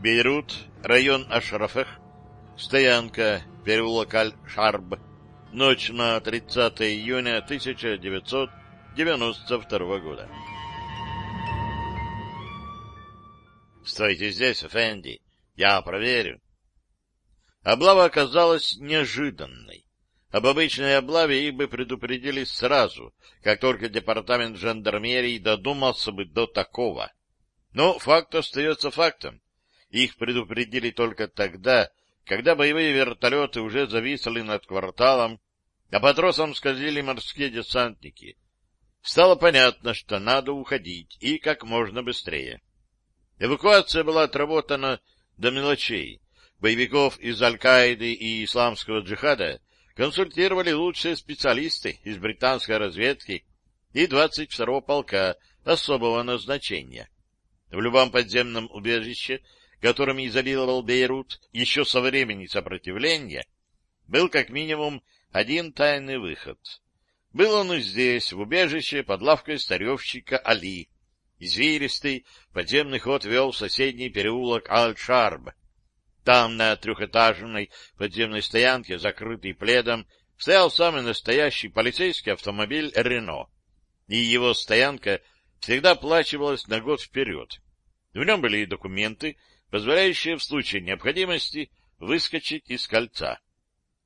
Бейрут, район Ашрафех, стоянка, переулок Аль-Шарб, ночь на 30 июня 1992 года. «Стойте здесь, Фэнди, я проверю». Облава оказалась неожиданной. Об обычной облаве их бы предупредили сразу, как только департамент жандармерии додумался бы до такого. Но факт остается фактом. Их предупредили только тогда, когда боевые вертолеты уже зависли над кварталом, а по тросам скользили морские десантники. Стало понятно, что надо уходить, и как можно быстрее. Эвакуация была отработана до мелочей. Боевиков из Аль-Каиды и исламского джихада консультировали лучшие специалисты из британской разведки и 22-го полка особого назначения. В любом подземном убежище которыми изолировал Бейрут еще со времени сопротивления, был как минимум один тайный выход. Был он и здесь, в убежище под лавкой старевщика Али. Извилистый подземный ход вел в соседний переулок Аль-Шарб. Там, на трехэтажной подземной стоянке, закрытый пледом, стоял самый настоящий полицейский автомобиль «Рено». И его стоянка всегда оплачивалась на год вперед. В нем были и документы, позволяющие в случае необходимости выскочить из кольца.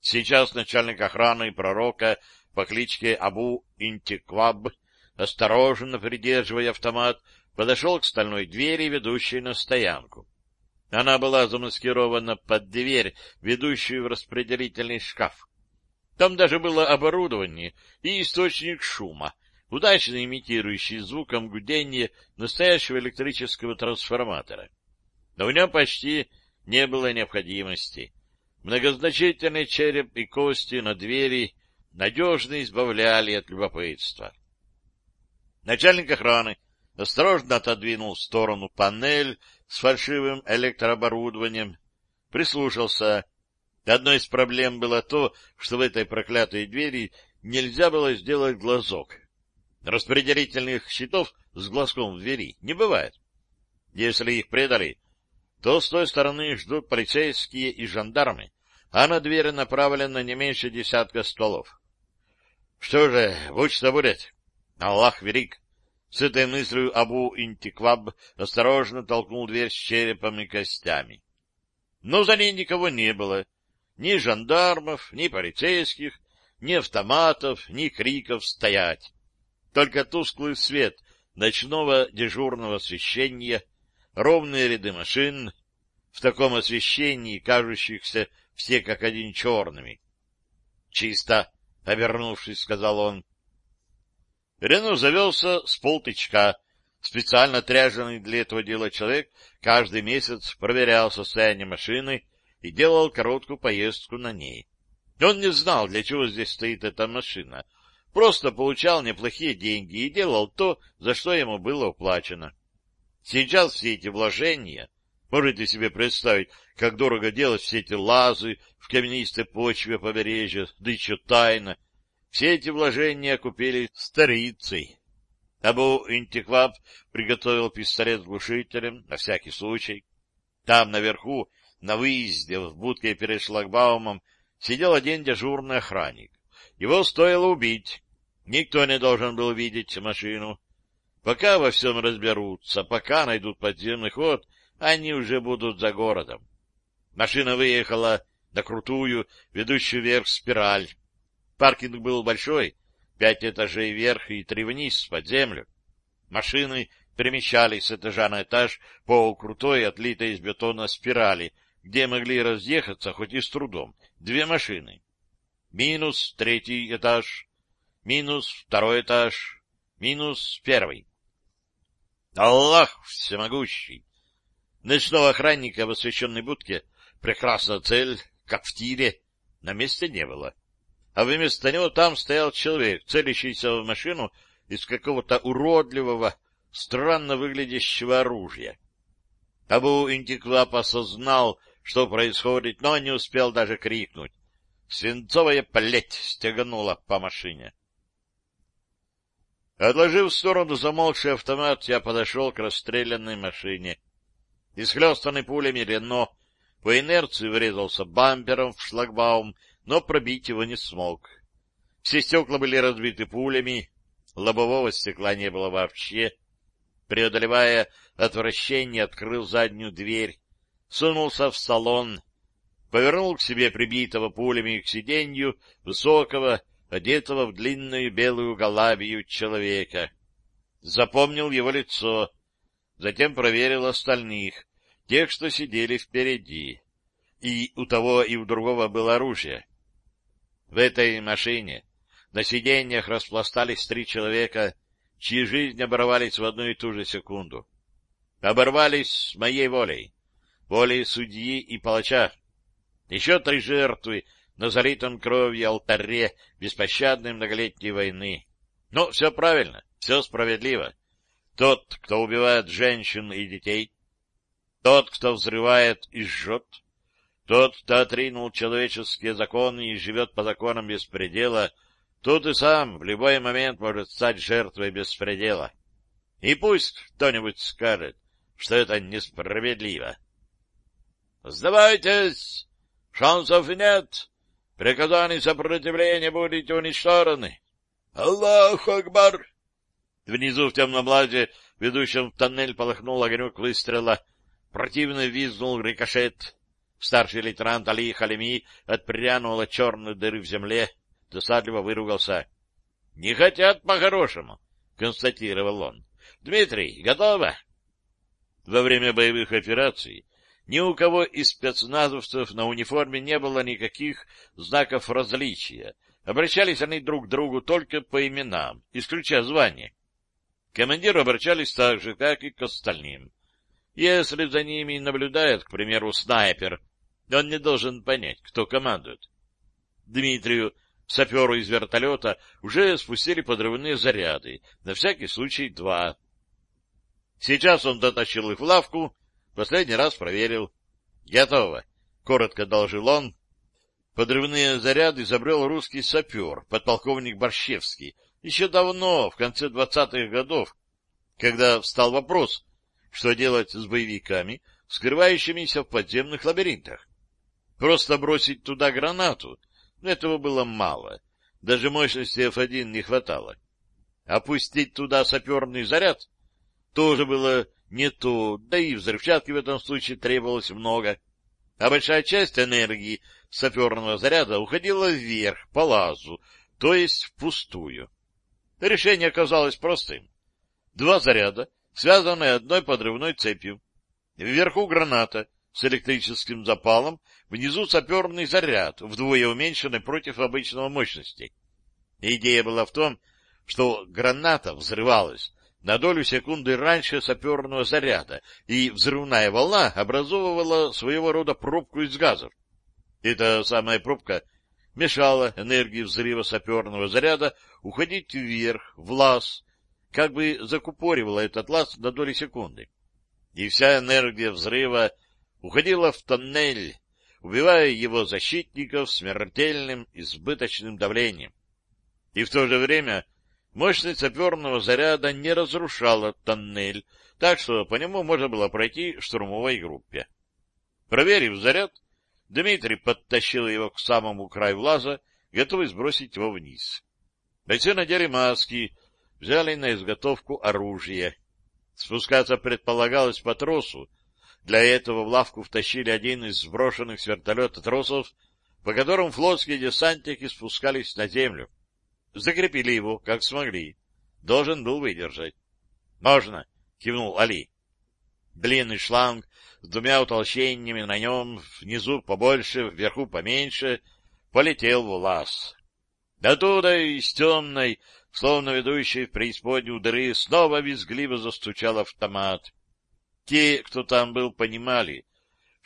Сейчас начальник охраны пророка по кличке Абу Интикваб, осторожно придерживая автомат, подошел к стальной двери, ведущей на стоянку. Она была замаскирована под дверь, ведущую в распределительный шкаф. Там даже было оборудование и источник шума, удачно имитирующий звуком гудения настоящего электрического трансформатора но в нем почти не было необходимости. Многозначительный череп и кости на двери надежно избавляли от любопытства. Начальник охраны осторожно отодвинул в сторону панель с фальшивым электрооборудованием, прислушался. Одной из проблем было то, что в этой проклятой двери нельзя было сделать глазок. Распределительных щитов с глазком в двери не бывает. Если их предали, то с той стороны ждут полицейские и жандармы, а на двери направлено не меньше десятка стволов. Что же, будь что будет. Аллах велик. С этой мыслью Абу Интикваб осторожно толкнул дверь с черепом и костями. Но за ней никого не было. Ни жандармов, ни полицейских, ни автоматов, ни криков «стоять». Только тусклый свет ночного дежурного освещения — ровные ряды машин, в таком освещении, кажущихся все как один черными. — Чисто, — обернувшись, сказал он. Рено завелся с полтычка. Специально отряженный для этого дела человек каждый месяц проверял состояние машины и делал короткую поездку на ней. Он не знал, для чего здесь стоит эта машина, просто получал неплохие деньги и делал то, за что ему было уплачено. Сейчас все эти вложения, можете себе представить, как дорого делать все эти лазы в каменистой почве побережья, да еще тайно, все эти вложения купили старицей. Абу Интикваб приготовил пистолет с глушителем на всякий случай. Там, наверху, на выезде, в будке перед шлагбаумом, сидел один дежурный охранник. Его стоило убить. Никто не должен был видеть машину. Пока во всем разберутся, пока найдут подземный ход, они уже будут за городом. Машина выехала на крутую, ведущую вверх спираль. Паркинг был большой, пять этажей вверх и три вниз, под землю. Машины перемещались с этажа на этаж по крутой, отлитой из бетона спирали, где могли разъехаться хоть и с трудом две машины. Минус третий этаж, минус второй этаж, минус первый. Аллах всемогущий! Ночного охранника в освещенной будке, прекрасная цель, как в тире, на месте не было. А вместо него там стоял человек, целящийся в машину из какого-то уродливого, странно выглядящего оружия. Абу Интиквап осознал, что происходит, но не успел даже крикнуть. Свинцовая плеть стеганула по машине. Отложив в сторону замолкший автомат, я подошел к расстрелянной машине. Исхлестанный пулями Рено по инерции врезался бампером в шлагбаум, но пробить его не смог. Все стекла были разбиты пулями, лобового стекла не было вообще. Преодолевая отвращение, открыл заднюю дверь, сунулся в салон, повернул к себе прибитого пулями к сиденью высокого, одетого в длинную белую галабию человека. Запомнил его лицо, затем проверил остальных, тех, что сидели впереди. И у того, и у другого было оружие. В этой машине на сиденьях распластались три человека, чьи жизни оборвались в одну и ту же секунду. Оборвались с моей волей, волей судьи и палача. Еще три жертвы на залитом кровью алтаре беспощадной многолетней войны. Но все правильно, все справедливо. Тот, кто убивает женщин и детей, тот, кто взрывает и жжет, тот, кто отринул человеческие законы и живет по законам беспредела, тот и сам в любой момент может стать жертвой беспредела. И пусть кто-нибудь скажет, что это несправедливо. «Сдавайтесь! Шансов нет! Приказаний сопротивления будете уничтожены!» «Аллаху Акбар!» Внизу в темном лазе, ведущем в тоннель, полыхнул огонек выстрела. Противно визнул рикошет. Старший лейтенант Али Халими отпрянул от черной дыры в земле, досадливо выругался. — Не хотят по-хорошему, — констатировал он. — Дмитрий, готово? Во время боевых операций ни у кого из спецназовцев на униформе не было никаких знаков различия. Обращались они друг к другу только по именам, исключая звание. Командиру обращались так же, как и к остальным. Если за ними наблюдает, к примеру, снайпер, он не должен понять, кто командует. Дмитрию, саперу из вертолета, уже спустили подрывные заряды, на всякий случай два. Сейчас он дотащил их в лавку, последний раз проверил. «Готово», — коротко доложил он. Подрывные заряды изобрел русский сапер, подполковник Борщевский, еще давно, в конце двадцатых годов, когда встал вопрос, что делать с боевиками, скрывающимися в подземных лабиринтах. Просто бросить туда гранату — этого было мало, даже мощности F1 не хватало. Опустить туда саперный заряд тоже было не то, да и взрывчатки в этом случае требовалось много, а большая часть энергии саперного заряда уходила вверх, по лазу, то есть впустую. Решение оказалось простым. Два заряда, связанные одной подрывной цепью. Вверху граната с электрическим запалом, внизу саперный заряд, вдвое уменьшенный против обычного мощности. Идея была в том, что граната взрывалась на долю секунды раньше саперного заряда, и взрывная волна образовывала своего рода пробку из газов. Эта самая пробка мешала энергии взрыва саперного заряда уходить вверх, в лаз, как бы закупоривала этот лаз на доли секунды. И вся энергия взрыва уходила в тоннель, убивая его защитников смертельным избыточным давлением. И в то же время мощность саперного заряда не разрушала тоннель, так что по нему можно было пройти штурмовой группе. Проверив заряд, Дмитрий подтащил его к самому краю лаза, готовый сбросить его вниз. Бойцы надели маски, взяли на изготовку оружие. Спускаться предполагалось по тросу. Для этого в лавку втащили один из сброшенных с вертолета тросов, по которым флотские десантники спускались на землю. Закрепили его, как смогли. Должен был выдержать. — Можно, — кивнул Али. Длинный шланг с двумя утолщениями на нем, внизу побольше, вверху поменьше, полетел в лаз. Оттуда из темной, словно ведущей в преисподнюю дыры, снова визгливо застучал автомат. Те, кто там был, понимали,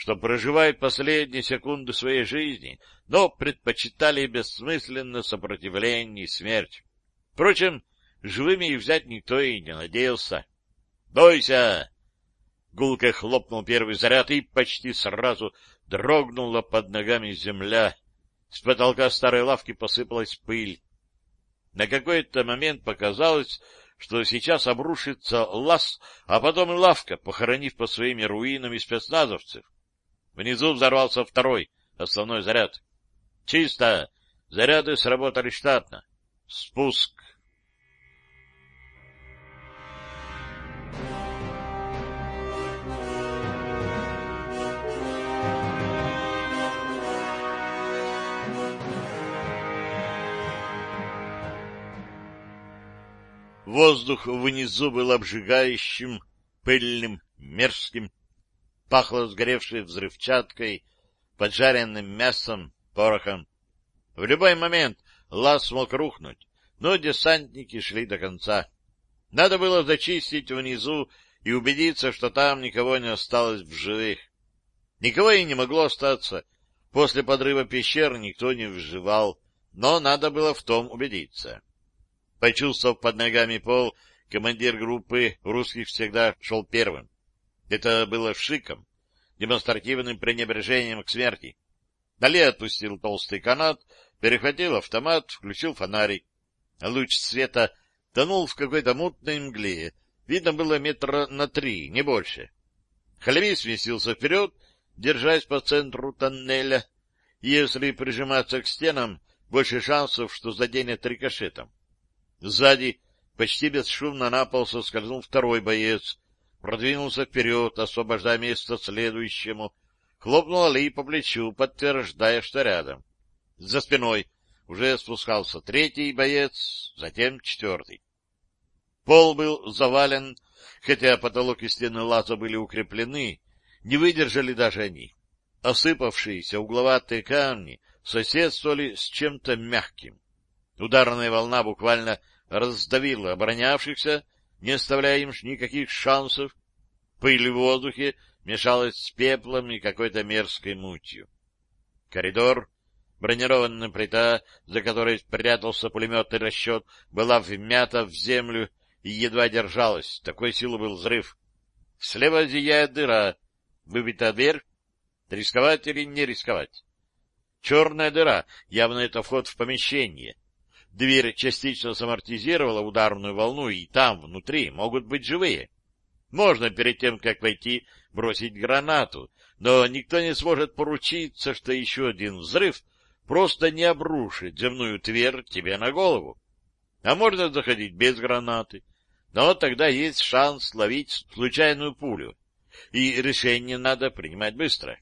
что проживают последние секунды своей жизни, но предпочитали бессмысленное сопротивление и смерть. Впрочем, живыми их взять никто и не надеялся. «Бойся!» Гулко хлопнул первый заряд, и почти сразу дрогнула под ногами земля. С потолка старой лавки посыпалась пыль. На какой-то момент показалось, что сейчас обрушится лаз, а потом и лавка, похоронив по своими руинами спецназовцев. Внизу взорвался второй, основной заряд. Чисто! Заряды сработали штатно. Спуск. Воздух внизу был обжигающим, пыльным, мерзким. Пахло сгоревшей взрывчаткой, поджаренным мясом, порохом. В любой момент лаз мог рухнуть, но десантники шли до конца. Надо было зачистить внизу и убедиться, что там никого не осталось в живых. Никого и не могло остаться. После подрыва пещер никто не вживал, но надо было в том убедиться. Почувствовав под ногами пол, командир группы русских всегда шел первым. Это было шиком, демонстративным пренебрежением к смерти. Далее отпустил толстый канат, перехватил автомат, включил фонарик. Луч света тонул в какой-то мутной мгле. Видно было метра на три, не больше. Халеми сместился вперед, держась по центру тоннеля. Если прижиматься к стенам, больше шансов, что заденет рикошетом. Сзади почти бесшумно на пол соскользнул второй боец, продвинулся вперед, освобождая место следующему, хлопнул Али по плечу, подтверждая, что рядом. За спиной уже спускался третий боец, затем четвертый. Пол был завален, хотя потолок и стены лаза были укреплены, не выдержали даже они. Осыпавшиеся угловатые камни соседствовали с чем-то мягким. Ударная волна буквально раздавила оборонявшихся, не оставляя им никаких шансов. Пыль в воздухе мешалась с пеплом и какой-то мерзкой мутью. Коридор, бронированная плита, за которой спрятался пулеметный расчет, была вмята в землю и едва держалась. Такой силы был взрыв. Слева зияет дыра. Выбита дверь. Рисковать или не рисковать? Черная дыра. Явно это вход в помещение. Дверь частично самортизировала ударную волну, и там, внутри, могут быть живые. Можно перед тем, как войти, бросить гранату, но никто не сможет поручиться, что еще один взрыв просто не обрушит земную твердь тебе на голову. А можно заходить без гранаты, но тогда есть шанс ловить случайную пулю, и решение надо принимать быстро.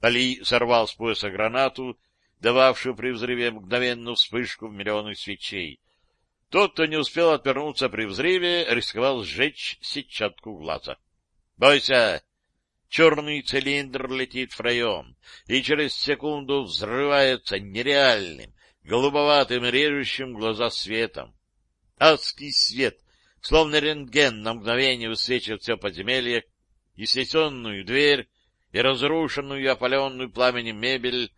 Али сорвал с пояса гранату, дававшую при взрыве мгновенную вспышку в миллионы свечей. Тот, кто не успел отвернуться при взрыве, рисковал сжечь сетчатку глаза. — Бойся! Черный цилиндр летит в район, и через секунду взрывается нереальным, голубоватым, режущим глаза светом. Адский свет, словно рентген, на мгновение высвечивает все подземелье, и снесенную дверь, и разрушенную опаленную пламенем мебель,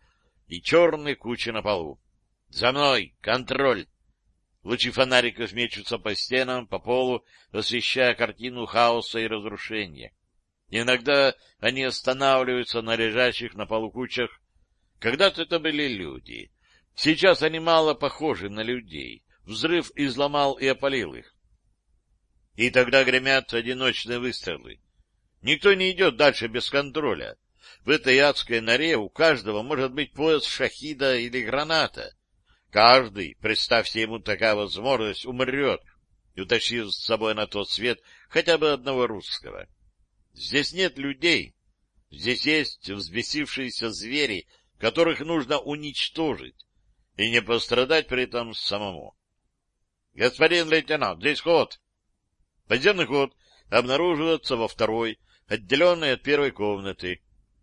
и черные кучи на полу. «За мной! Контроль!» Лучи фонариков мечутся по стенам, по полу, освещая картину хаоса и разрушения. Иногда они останавливаются на лежащих на полу кучах. Когда-то это были люди. Сейчас они мало похожи на людей. Взрыв изломал и опалил их. И тогда гремят одиночные выстрелы. Никто не идет дальше без контроля. В этой адской норе у каждого может быть пояс шахида или граната. Каждый, представьте ему такая возможность, умрет, утащив с собой на тот свет хотя бы одного русского. Здесь нет людей. Здесь есть взбесившиеся звери, которых нужно уничтожить и не пострадать при этом самому. — Господин лейтенант, здесь ход. Подземный ход обнаруживается во второй, отделенной от первой комнаты.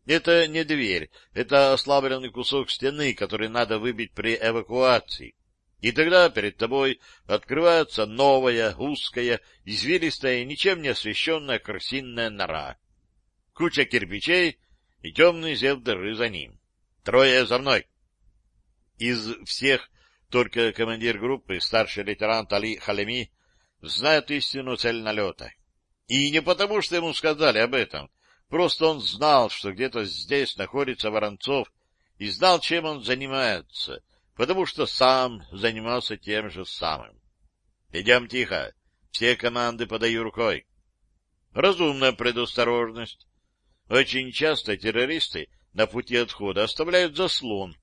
Это не дверь, это ослабленный кусок стены, который надо выбить при эвакуации. И тогда перед тобой открывается новая, узкая, извилистая, ничем не освещенная крысиная нора. Куча кирпичей и темный зев дыры за ним. Трое за мной. Из всех только командир группы, старший лейтенант Али Халеми, знает истинную цель налета. И не потому, что ему сказали об этом, Просто он знал, что где-то здесь находится Воронцов, и знал, чем он занимается, потому что сам занимался тем же самым. — Идем тихо. Все команды подаю рукой. Разумная предосторожность. Очень часто террористы на пути отхода оставляют заслон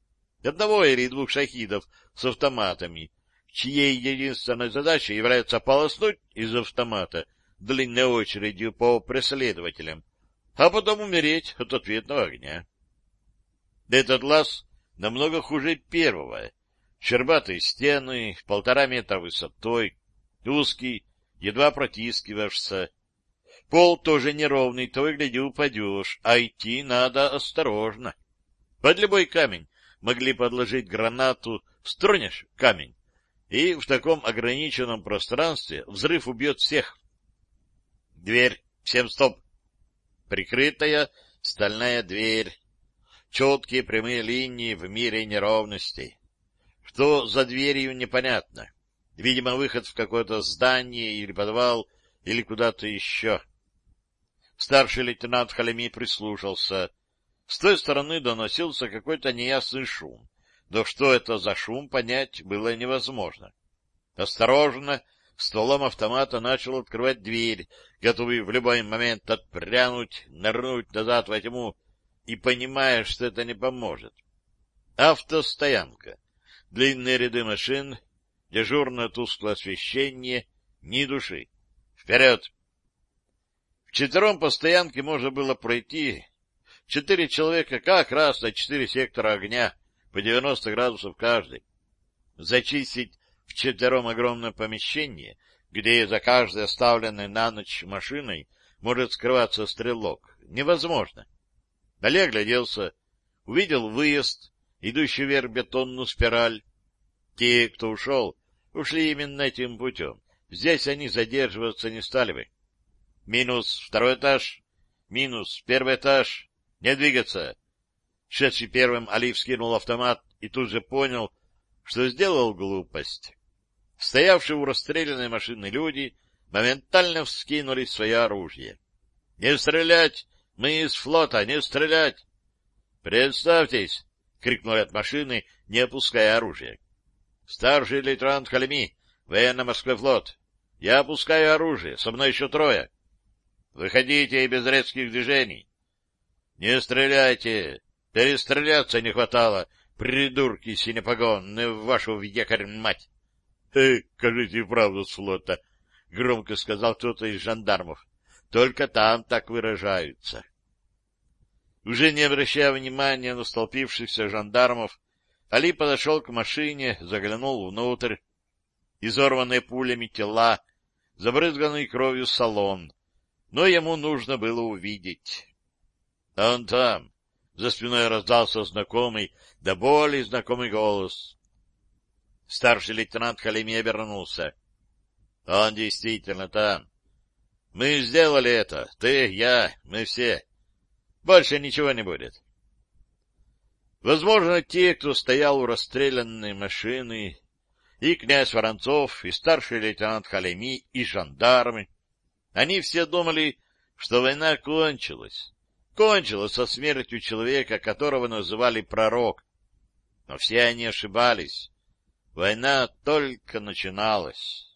одного или двух шахидов с автоматами, чьей единственной задачей является полоснуть из автомата длинной очередью по преследователям, а потом умереть от ответного огня. Этот лаз намного хуже первого. Щербатые стены, полтора метра высотой, узкий, едва протискиваешься. Пол тоже неровный, то и гляди упадешь, а идти надо осторожно. Под любой камень могли подложить гранату, стронешь камень, и в таком ограниченном пространстве взрыв убьет всех. Дверь. Всем стоп. Прикрытая стальная дверь. Четкие прямые линии в мире неровностей. Что за дверью, непонятно. Видимо, выход в какое-то здание или подвал, или куда-то еще. Старший лейтенант Халеми прислушался. С той стороны доносился какой-то неясный шум. Да что это за шум, понять было невозможно. Осторожно, стволом автомата начал открывать дверь, готовый в любой момент отпрянуть, нырнуть назад во тьму и понимая, что это не поможет. Автостоянка. Длинные ряды машин, дежурное тусклое освещение, ни души. Вперед! Вчетвером по стоянке можно было пройти Четыре человека как раз на четыре сектора огня, по 90 градусов каждый. Зачистить в четвером огромное помещение, где за каждой оставленной на ночь машиной может скрываться стрелок, невозможно. Олег гляделся, увидел выезд, идущий вверх бетонную спираль. Те, кто ушел, ушли именно этим путем. Здесь они задерживаться не стали бы. Минус второй этаж, минус первый этаж, не двигаться! Шедший первым, Али вскинул автомат и тут же понял, что сделал глупость. Стоявшие у расстрелянной машины люди моментально вскинули свое оружие. — Не стрелять! Мы из флота! Не стрелять! — Представьтесь! — крикнули от машины, не опуская оружие. — Старший лейтенант Халеми, военно-морской флот. Я опускаю оружие, со мной еще трое. Выходите и без резких движений. — Не стреляйте! Перестреляться не хватало, придурки синепогонные, вашу якорь-мать! — Э, кажите правду с флота, — громко сказал кто-то из жандармов. — Только там так выражаются. Уже не обращая внимания на столпившихся жандармов, Али подошел к машине, заглянул внутрь. Изорванные пулями тела, забрызганный кровью салон. Но ему нужно было увидеть. Он там. За спиной раздался знакомый, да более знакомый голос. Старший лейтенант Халими обернулся. Он действительно там. Мы сделали это. Ты, я, мы все. Больше ничего не будет. Возможно, те, кто стоял у расстрелянной машины, и князь Воронцов, и старший лейтенант Халеми, и жандармы, они все думали, что война кончилась кончилось со смертью человека, которого называли пророк. Но все они ошибались. Война только начиналась.